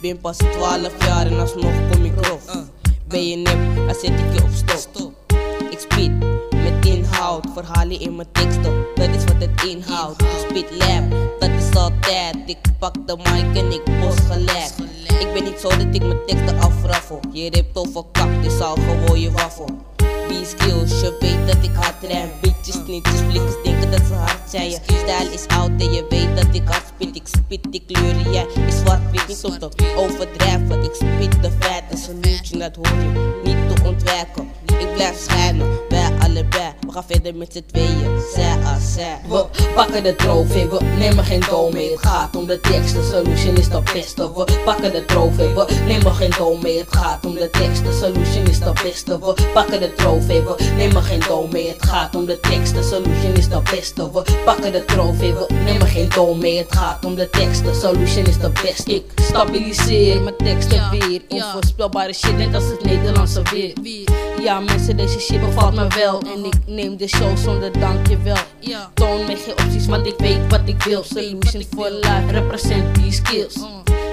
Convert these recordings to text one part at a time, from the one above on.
Ben pas 12 jaar en alsnog kom ik grof. Ben je nep, dan zet ik je op stop. Ik spit met inhoud, verhalen in mijn teksten, dat is wat het inhoudt. Spit lab, dat is altijd. Ik pak de mic en ik bos gelijk. Ik ben niet zo dat ik mijn teksten afraffel. Je ript over kak, dus al gewoon je waffel. Skills, je weet dat ik hard rijm. Bitches, snitches, flikkers denken dat ze hard zijn. Je stijl is oud en je weet dat ik hard spit. Ik spit die kleuren, jij is zwart-wit. Niet om te overdrijven, ik spit de feiten. Salute, dat hoor je niet te ontwijken. Ik blijf schijnen, wij allebei. We gaan verder met z'n tweeën, zij als zij. We pakken de trofee, we nemen geen doel mee. Het gaat om de tekst, de solution is de beste. We pakken de trofee, we nemen geen doel mee. Het gaat om de tekst, de solution is de beste. We pakken de trofee, we nemen geen doel mee. Het gaat om de tekst, de solution is de beste. We pakken de trofee, we nemen geen doel mee. Het gaat om de tekst, de solution is de beste. Ik stabiliseer mijn teksten weer. Onvoorspelbare shit, net als het Nederlandse weer. Ja, mensen, deze shit bevalt me wel. En ik neem de show zonder dankjewel. Toon me geen opties, want ik weet wat ik wil. Solution for life, represent die skills.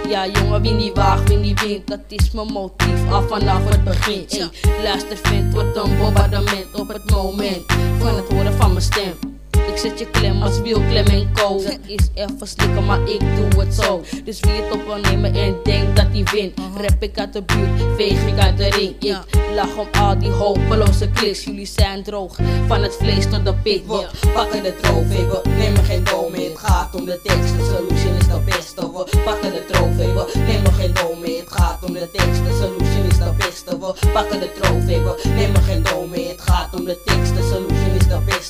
Ja, jongen, wie niet waagt, wie niet wint, dat is mijn motief al vanaf het begin. Ey, luister, vindt wordt een bombardement op het moment van het horen van mijn stem. Ik zet je klem als wielklem en co. Dat is even slikken, maar ik doe het zo. Dus wie het op wil nemen en denkt dat hij wint. Rap ik uit de buurt, veeg ik uit de ring. Ik lach om al die hopeloze kliks. Jullie zijn droog, van het vlees tot de pik. We pakken de trofee, we nemen geen doel mee. Het gaat om de tekst, de solution is de beste. We pakken de trofee, we nemen geen doel mee. Het gaat om de tekst, de solution is de beste. We pakken de trofee, we nemen geen doel mee. Het gaat om de tekst, de solution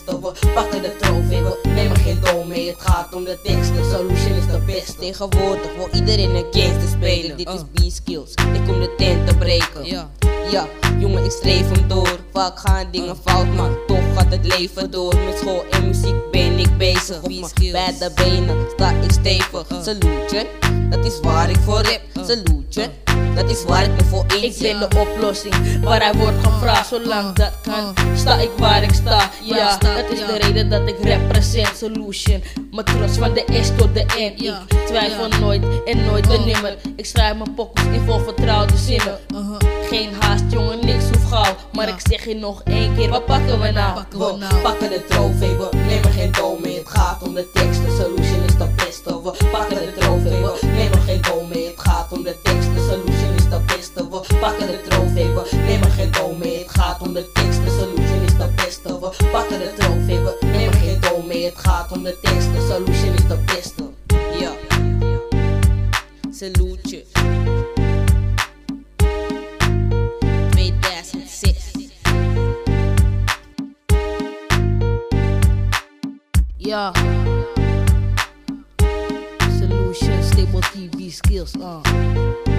de. We pakken de trofee, we nemen geen doel mee. Het gaat om de tekst, de solution is de beste. Tegenwoordig wil iedereen een gangster spelen. Dit is B-skills, ik kom de tent te breken. Ja. Ja, jongen, ik streef hem door. Vaak gaan dingen fout, maar toch gaat het leven door. Met school en muziek ben ik bezig. Op mijn beide benen sta ik stevig. Salute, dat is waar ik voor rap. Salute, dat is waar ik me voor Ik inzet. ben de oplossing waar hij wordt gevraagd. Zolang dat kan, sta ik waar ik sta. Ja, dat is de reden dat ik represent solution. Mijn trots van de S tot de N. Ik twijfel nooit en nooit de nimmer. Ik schrijf mijn pokkels in vol vertrouwde zinnen. Geen haast, jongen, niks hoeft gauw. Maar ik zeg je nog één keer, wat pakken we nou? We pakken de trofee, we nemen geen doel mee. Het gaat om de tekst, de solution is de beste. We pakken de trofee, we nemen geen doel mee. Het gaat om de tekst, de solution We pakken de trofee, we nemen geen doel mee. Het gaat om de tekst, de solution is de beste. We pakken de trofee, we nemen geen doel mee. Het gaat om de tekst, de solution is de beste. Ja. Salute je. 2006. Ja. Solution, stable TV skills. Uh.